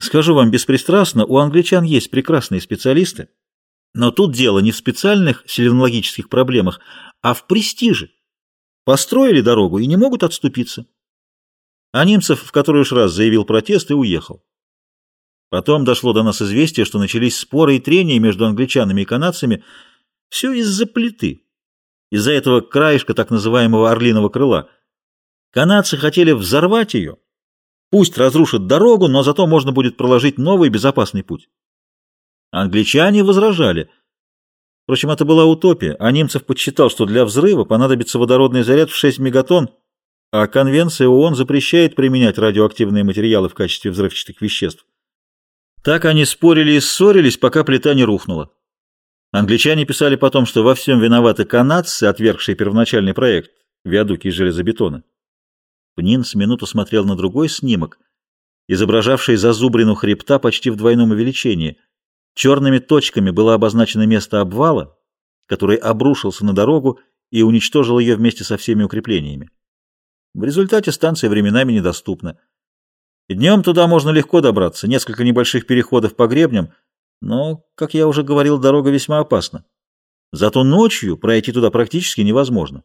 Скажу вам беспристрастно, у англичан есть прекрасные специалисты, но тут дело не в специальных селенологических проблемах, а в престиже. Построили дорогу и не могут отступиться. А Немцев в который уж раз заявил протест и уехал. Потом дошло до нас известие, что начались споры и трения между англичанами и канадцами. Все из-за плиты. Из-за этого краешка так называемого орлиного крыла. Канадцы хотели взорвать ее. Пусть разрушат дорогу, но зато можно будет проложить новый безопасный путь. Англичане возражали. Впрочем, это была утопия, а Немцев подсчитал, что для взрыва понадобится водородный заряд в 6 мегатонн, а Конвенция ООН запрещает применять радиоактивные материалы в качестве взрывчатых веществ. Так они спорили и ссорились, пока плита не рухнула. Англичане писали потом, что во всем виноваты канадцы, отвергшие первоначальный проект виадуки из железобетона. Пнин с минуту смотрел на другой снимок, изображавший зазубрину хребта почти в двойном увеличении – Черными точками было обозначено место обвала, который обрушился на дорогу и уничтожил ее вместе со всеми укреплениями. В результате станция временами недоступна. Днем туда можно легко добраться, несколько небольших переходов по гребням, но, как я уже говорил, дорога весьма опасна. Зато ночью пройти туда практически невозможно.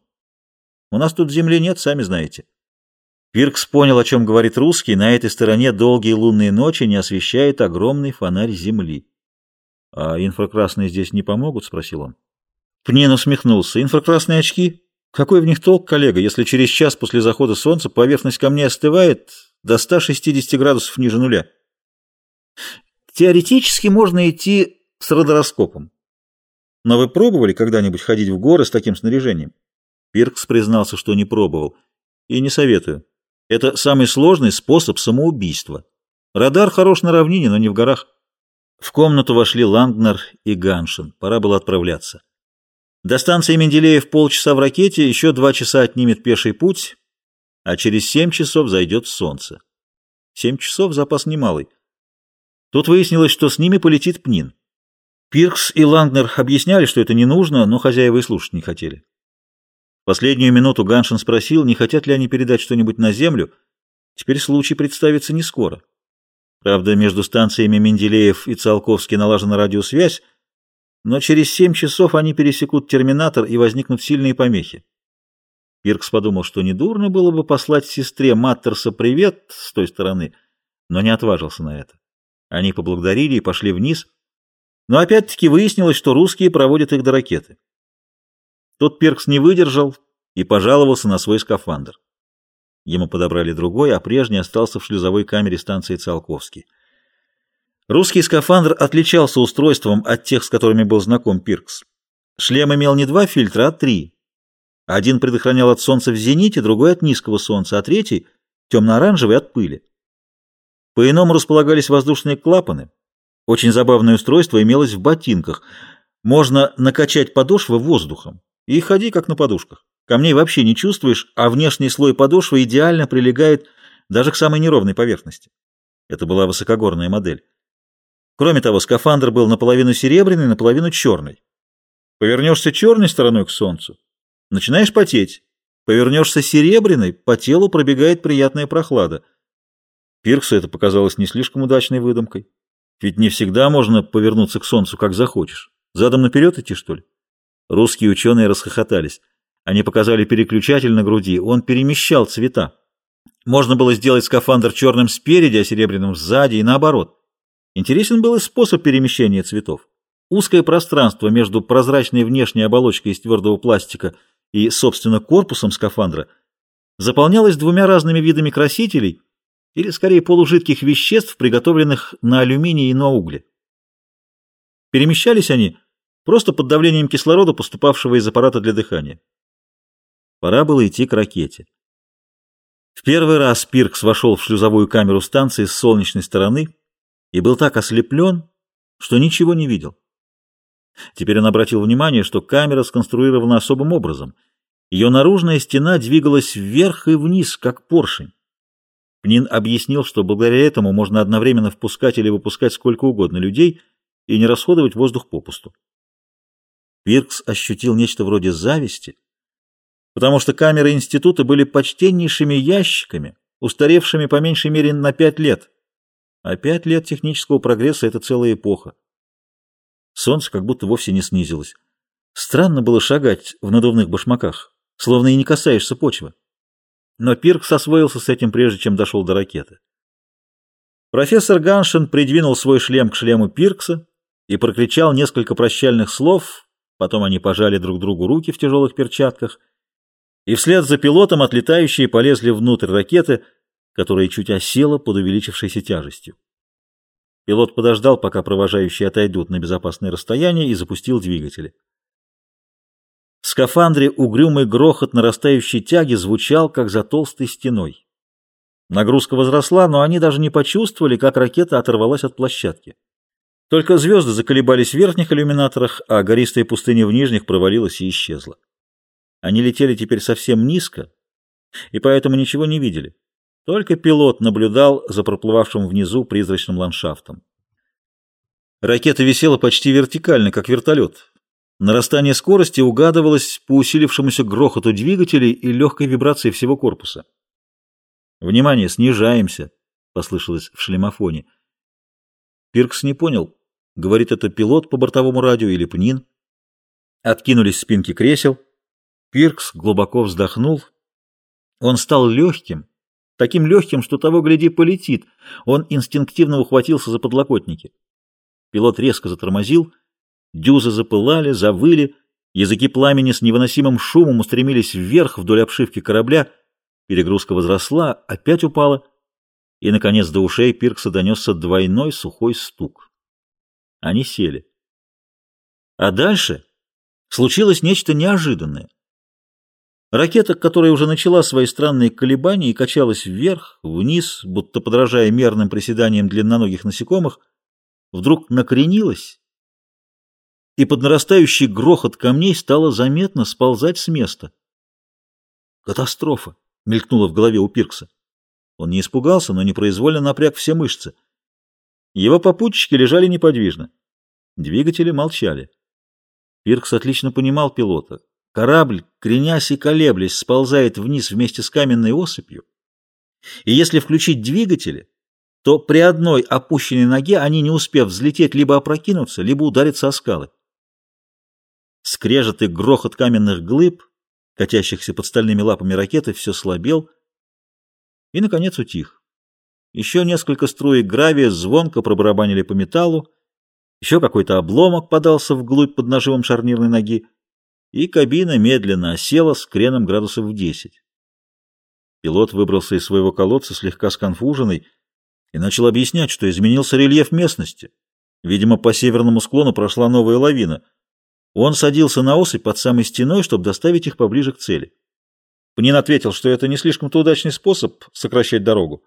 У нас тут земли нет, сами знаете. Пиркс понял, о чем говорит русский, на этой стороне долгие лунные ночи не освещает огромный фонарь земли. «А инфракрасные здесь не помогут?» — спросил он. Пнин усмехнулся. «Инфракрасные очки? Какой в них толк, коллега, если через час после захода солнца поверхность камней остывает до 160 градусов ниже нуля?» «Теоретически можно идти с радароскопом. Но вы пробовали когда-нибудь ходить в горы с таким снаряжением?» Пиркс признался, что не пробовал. «И не советую. Это самый сложный способ самоубийства. Радар хорош на равнине, но не в горах». В комнату вошли Лангнер и Ганшин. Пора было отправляться. До станции Менделеев полчаса в ракете, еще два часа отнимет пеший путь, а через семь часов зайдет солнце. Семь часов запас немалый. Тут выяснилось, что с ними полетит Пнин. Пиркс и Лангнер объясняли, что это не нужно, но хозяева и слушать не хотели. Последнюю минуту Ганшин спросил, не хотят ли они передать что-нибудь на землю. Теперь случай представится не скоро. Правда, между станциями Менделеев и Циолковский налажена радиосвязь, но через семь часов они пересекут терминатор и возникнут сильные помехи. Пиркс подумал, что недурно было бы послать сестре Маттерса привет с той стороны, но не отважился на это. Они поблагодарили и пошли вниз, но опять-таки выяснилось, что русские проводят их до ракеты. Тот Пиркс не выдержал и пожаловался на свой скафандр. Ему подобрали другой, а прежний остался в шлюзовой камере станции Циолковский. Русский скафандр отличался устройством от тех, с которыми был знаком Пиркс. Шлем имел не два фильтра, а три. Один предохранял от солнца в зените, другой от низкого солнца, а третий — темно-оранжевый от пыли. По-иному располагались воздушные клапаны. Очень забавное устройство имелось в ботинках. Можно накачать подошвы воздухом и ходи как на подушках. Камней вообще не чувствуешь, а внешний слой подошвы идеально прилегает даже к самой неровной поверхности. Это была высокогорная модель. Кроме того, скафандр был наполовину серебряный, наполовину черный. Повернешься черной стороной к солнцу, начинаешь потеть. Повернешься серебряной, по телу пробегает приятная прохлада. Пирксу это показалось не слишком удачной выдумкой. Ведь не всегда можно повернуться к солнцу, как захочешь. Задом наперед идти, что ли? Русские ученые расхохотались. Они показали переключатель на груди, он перемещал цвета. Можно было сделать скафандр черным спереди, а серебряным сзади и наоборот. Интересен был и способ перемещения цветов. Узкое пространство между прозрачной внешней оболочкой из твердого пластика и, собственно, корпусом скафандра заполнялось двумя разными видами красителей или, скорее, полужидких веществ, приготовленных на алюминии и на угле. Перемещались они просто под давлением кислорода, поступавшего из аппарата для дыхания. Пора было идти к ракете. В первый раз Пиркс вошел в шлюзовую камеру станции с солнечной стороны и был так ослеплен, что ничего не видел. Теперь он обратил внимание, что камера сконструирована особым образом. Ее наружная стена двигалась вверх и вниз, как поршень. Пнин объяснил, что благодаря этому можно одновременно впускать или выпускать сколько угодно людей и не расходовать воздух попусту. Пиркс ощутил нечто вроде зависти, потому что камеры института были почтеннейшими ящиками, устаревшими по меньшей мере на пять лет. А пять лет технического прогресса — это целая эпоха. Солнце как будто вовсе не снизилось. Странно было шагать в надувных башмаках, словно и не касаешься почвы. Но Пиркс освоился с этим, прежде чем дошел до ракеты. Профессор Ганшин придвинул свой шлем к шлему Пиркса и прокричал несколько прощальных слов, потом они пожали друг другу руки в тяжелых перчатках, и вслед за пилотом отлетающие полезли внутрь ракеты, которая чуть осела под увеличившейся тяжестью. Пилот подождал, пока провожающие отойдут на безопасное расстояние, и запустил двигатели. В скафандре угрюмый грохот нарастающей тяги звучал, как за толстой стеной. Нагрузка возросла, но они даже не почувствовали, как ракета оторвалась от площадки. Только звезды заколебались в верхних иллюминаторах, а гористая пустыня в нижних провалилась и исчезла. Они летели теперь совсем низко, и поэтому ничего не видели. Только пилот наблюдал за проплывавшим внизу призрачным ландшафтом. Ракета висела почти вертикально, как вертолет. Нарастание скорости угадывалось по усилившемуся грохоту двигателей и легкой вибрации всего корпуса. «Внимание, снижаемся!» — послышалось в шлемофоне. Пиркс не понял, говорит это пилот по бортовому радио или Пнин. Откинулись спинки кресел. Пиркс глубоко вздохнул. Он стал легким, таким легким, что того, гляди, полетит. Он инстинктивно ухватился за подлокотники. Пилот резко затормозил, дюзы запылали, завыли, языки пламени с невыносимым шумом устремились вверх вдоль обшивки корабля, перегрузка возросла, опять упала, и, наконец, до ушей Пиркса донесся двойной сухой стук. Они сели. А дальше случилось нечто неожиданное. Ракета, которая уже начала свои странные колебания и качалась вверх, вниз, будто подражая мерным приседаниям длинноногих насекомых, вдруг накренилась, и под нарастающий грохот камней стало заметно сползать с места. «Катастрофа!» — мелькнула в голове у Пиркса. Он не испугался, но непроизвольно напряг все мышцы. Его попутчики лежали неподвижно. Двигатели молчали. Пиркс отлично понимал пилота. Корабль, кренясь и колеблясь, сползает вниз вместе с каменной осыпью. И если включить двигатели, то при одной опущенной ноге они, не успев взлететь, либо опрокинутся, либо ударятся о скалы. Скрежет и грохот каменных глыб, катящихся под стальными лапами ракеты, все слабел и, наконец, утих. Еще несколько струек гравия звонко пробарабанили по металлу, еще какой-то обломок подался вглубь под нажимом шарнирной ноги, и кабина медленно осела с креном градусов в десять. Пилот выбрался из своего колодца слегка сконфуженный и начал объяснять, что изменился рельеф местности. Видимо, по северному склону прошла новая лавина. Он садился на осыпь под самой стеной, чтобы доставить их поближе к цели. Пнин ответил, что это не слишком-то удачный способ сокращать дорогу.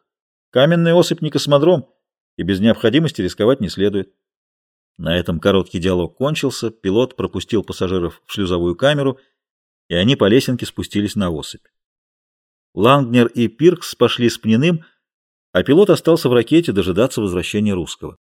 Каменный осыпь не космодром, и без необходимости рисковать не следует. На этом короткий диалог кончился, пилот пропустил пассажиров в шлюзовую камеру, и они по лесенке спустились на осыпь. Лангнер и Пиркс пошли с Пниным, а пилот остался в ракете дожидаться возвращения русского.